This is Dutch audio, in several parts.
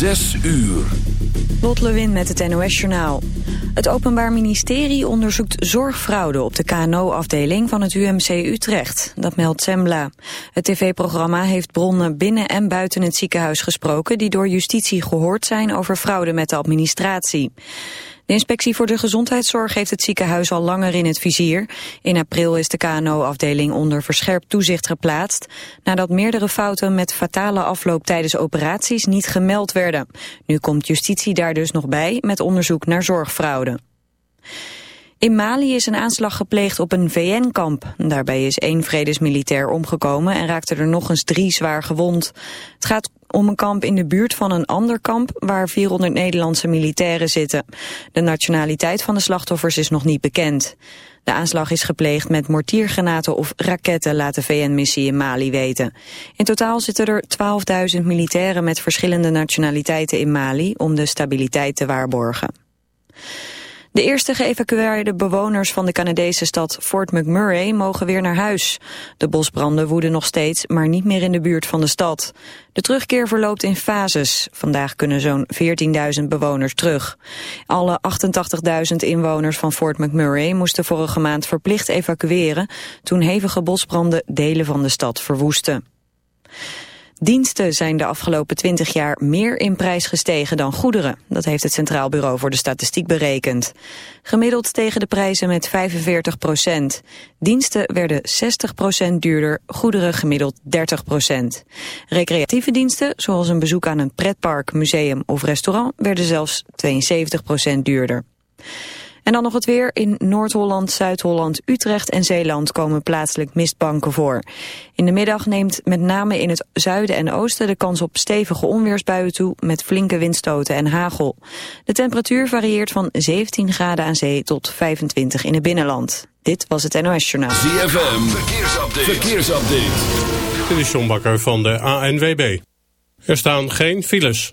Zes uur. Lot Lewin met het NOS-journaal. Het Openbaar Ministerie onderzoekt zorgfraude op de KNO-afdeling van het UMC Utrecht. Dat meldt Sembla. Het tv-programma heeft bronnen binnen en buiten het ziekenhuis gesproken... die door justitie gehoord zijn over fraude met de administratie. De inspectie voor de gezondheidszorg heeft het ziekenhuis al langer in het vizier. In april is de KNO-afdeling onder verscherpt toezicht geplaatst... nadat meerdere fouten met fatale afloop tijdens operaties niet gemeld werden. Nu komt justitie daar dus nog bij met onderzoek naar zorgfraude. In Mali is een aanslag gepleegd op een VN-kamp. Daarbij is één vredesmilitair omgekomen en raakten er nog eens drie zwaar gewond. Het gaat om een kamp in de buurt van een ander kamp waar 400 Nederlandse militairen zitten. De nationaliteit van de slachtoffers is nog niet bekend. De aanslag is gepleegd met mortiergranaten of raketten, laat de VN-missie in Mali weten. In totaal zitten er 12.000 militairen met verschillende nationaliteiten in Mali om de stabiliteit te waarborgen. De eerste geëvacueerde bewoners van de Canadese stad Fort McMurray mogen weer naar huis. De bosbranden woeden nog steeds, maar niet meer in de buurt van de stad. De terugkeer verloopt in fases. Vandaag kunnen zo'n 14.000 bewoners terug. Alle 88.000 inwoners van Fort McMurray moesten vorige maand verplicht evacueren... toen hevige bosbranden delen van de stad verwoesten. Diensten zijn de afgelopen 20 jaar meer in prijs gestegen dan goederen. Dat heeft het Centraal Bureau voor de Statistiek berekend. Gemiddeld stegen de prijzen met 45 procent. Diensten werden 60 procent duurder, goederen gemiddeld 30 procent. Recreatieve diensten, zoals een bezoek aan een pretpark, museum of restaurant, werden zelfs 72 procent duurder. En dan nog het weer. In Noord-Holland, Zuid-Holland, Utrecht en Zeeland komen plaatselijk mistbanken voor. In de middag neemt met name in het zuiden en oosten de kans op stevige onweersbuien toe met flinke windstoten en hagel. De temperatuur varieert van 17 graden aan zee tot 25 in het binnenland. Dit was het NOS Journaal. ZFM, verkeersupdate. verkeersupdate. Dit is John Bakker van de ANWB. Er staan geen files.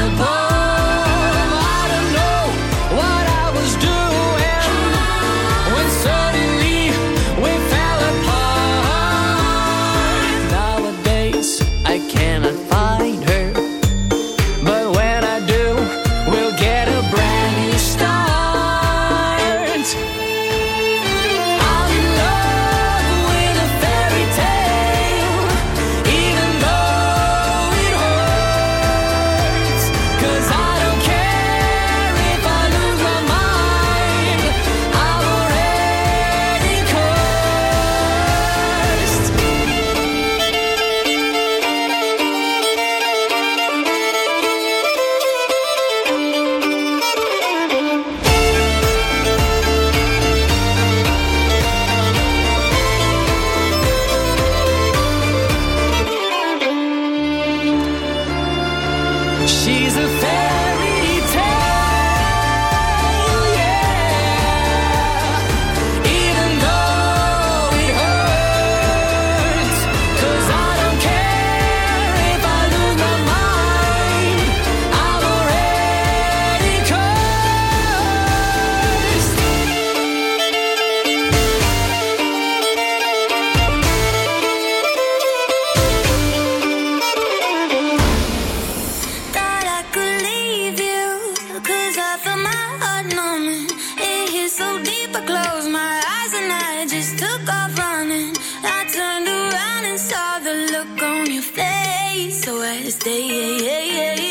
Look on your face. So I stayed.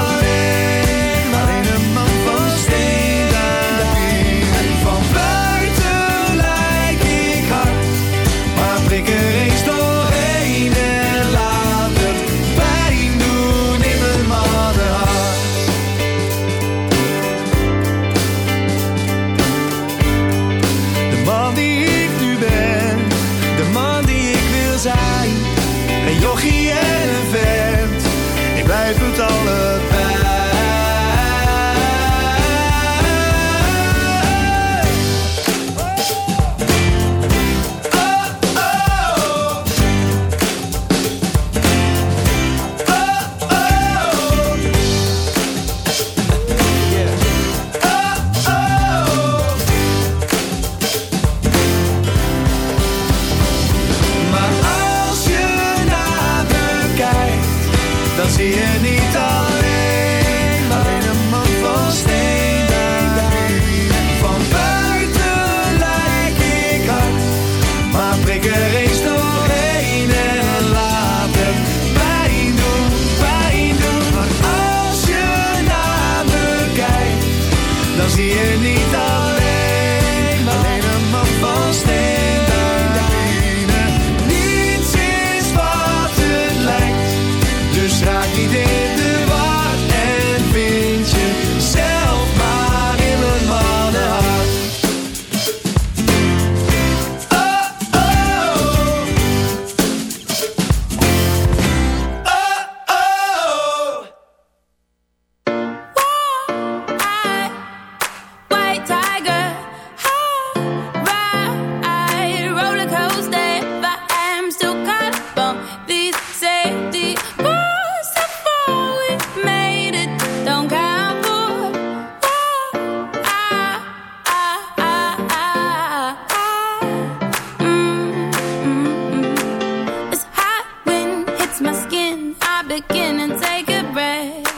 red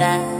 that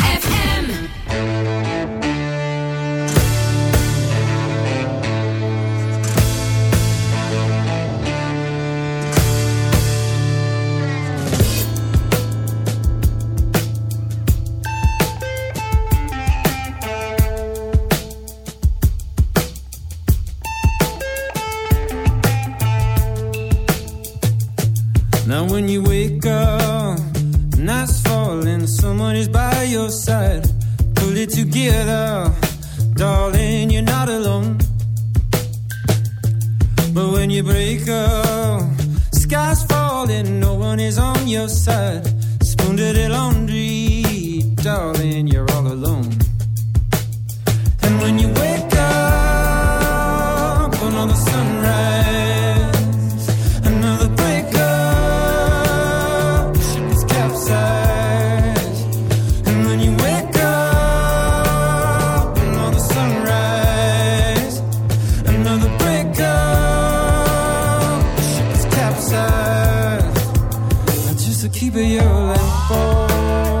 violento.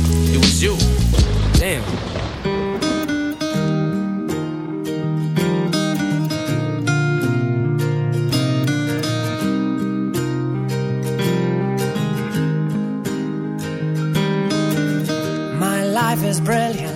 it was you. Damn. My life is brilliant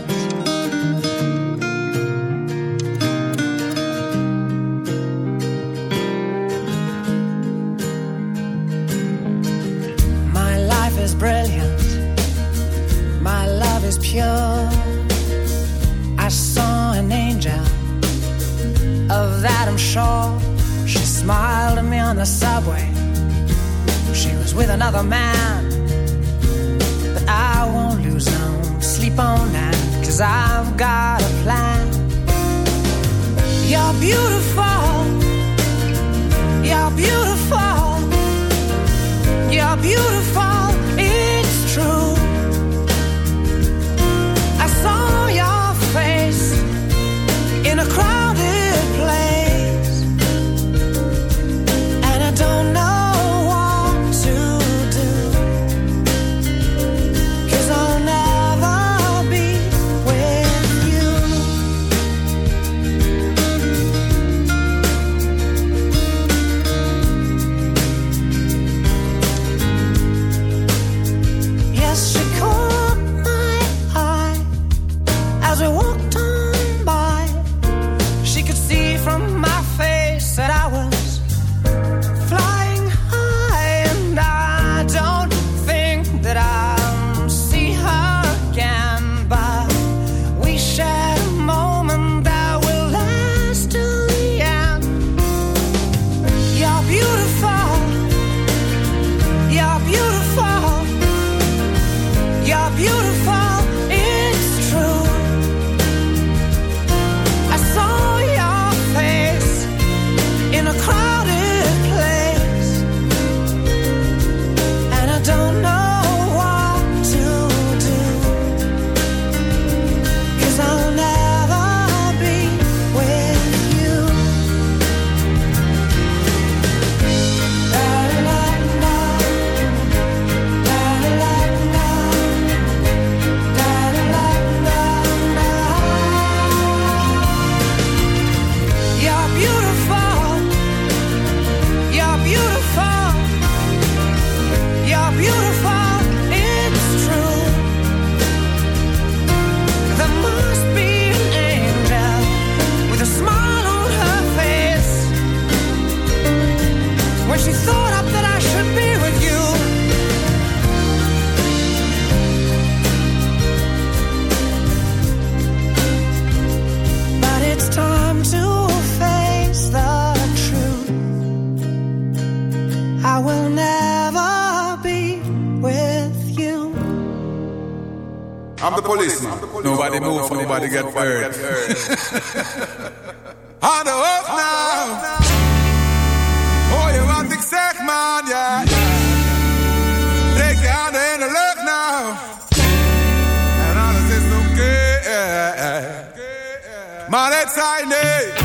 nobody got hurt. On the up now. Oh, you want the exact man, yeah. Take your hand and look now. And all this is okay. Man, it's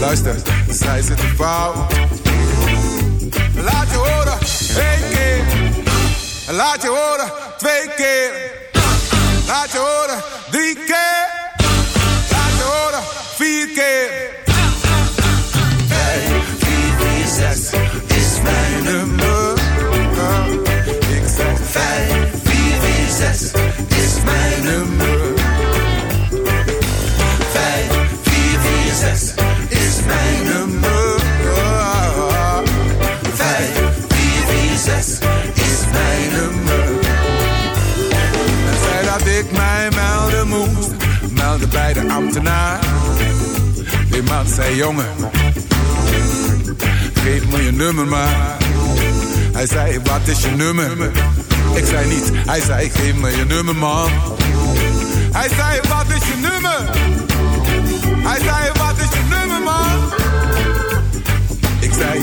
Luister, zij zitten fout. Laat je horen, één keer. Laat je horen, twee keer. Laat je horen, drie keer. Laat je horen, vier keer. Hey, zes is mijn nummer. Ik zeg 5446 is mijn nummer. de ambtenaar. Die man zei, jongen, geef me je nummer maar. Hij zei, wat is je nummer? Ik zei niet, hij zei, geef me je nummer man. Hij zei, wat is je nummer? Hij zei, wat is je nummer man? Ik zei,